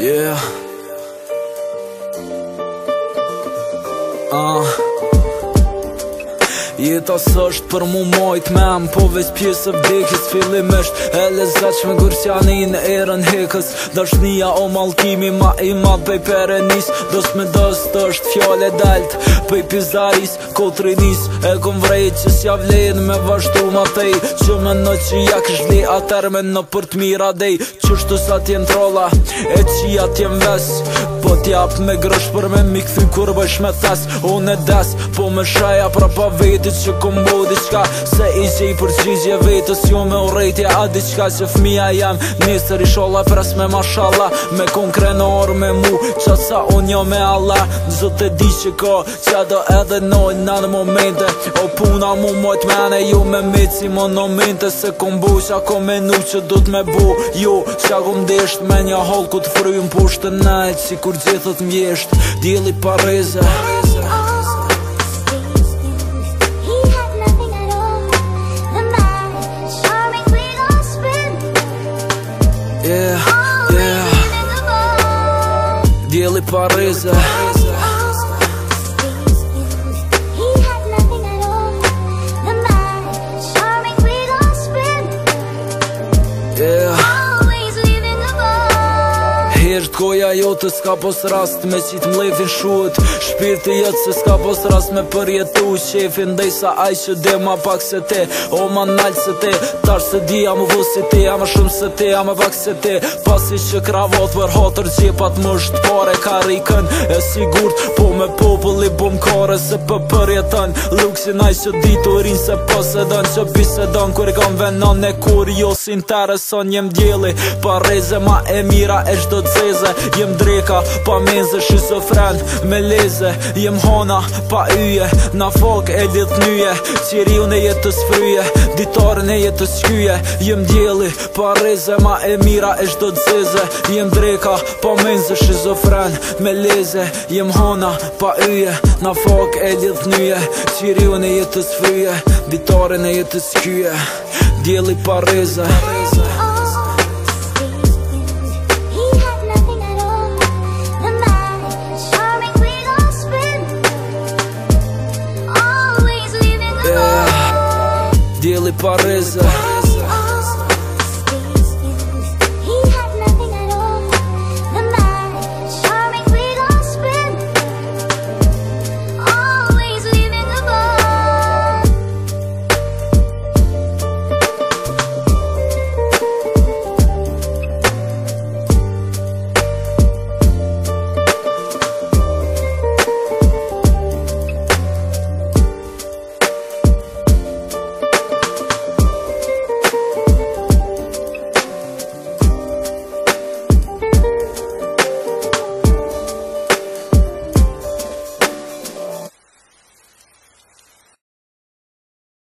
Yeah. Uh. Jeta sësht për mu mojt me më poveç pjesë të vdekis Filimesht e lezat që me gërësjani në erën hekës Dashnia o malkimi ma i matë pej perenis Dës me dës të është fjall e delt pej pizaris Kotrinis e kom vrejt që s'ja vlen me vazhtu ma tej Që me në që ja kësh vli a termen në për të mira dej Qështu sa t'jen trolla e që ja t'jen ves Po t'jap me grësh për me mikë kur bëjsh me thas Unë e des po me shaja pra pa vetis gjithë që kom bo diqka Se i që për përgjizje vetës jo me urejtje A diqka që fmija jam Nisër i shola pres me mashalla Me kon krenor me mu Qa sa unë jo me Allah Në të e di që ka Qa do edhe noj në në momente O puna mu mojt mene ju me jo mici monumente Se kom bo qa kom menu që do me bo Jo qa kom desht me një hol Ku t'fryjnë pushtë në najt Si kur gjithët mjesht Djeli pareze Pareze Yeah, yeah Koja jote s'ka pos rast Me qit mlefin shuët Shpirti jetë se s'ka pos rast Me përjetu qefin Dhej sa aj që dhe ma pak se te O ma nalë se te Tarë se di a më vu si te A më shumë se te A më pak se te Pasi që kravot vër hotër Gjepat më shtëpare Ka rikën e sigurt Po me populli bom kore Se për përjetën Luksi naj që diturin Se posedon që bisedon Kër i kam venon e kur Jo si në të reson Jem djeli Pa reze ma e mira E shdo të Jem dreka, pa meze, shizofren, me leze Jem hona, pa yje, na fok e lidh nyje Qiri unë e jetës fryje, ditarën e jetës kyje Jem djeli, pa reze, ma e mira e shdo të zeze Jem dreka, pa meze, shizofren, me leze Jem hona, pa yje, na fok e lidh nyje Qiri unë e jetës fryje, ditarën e jetës kyje Djeli pa reze dele pareça. De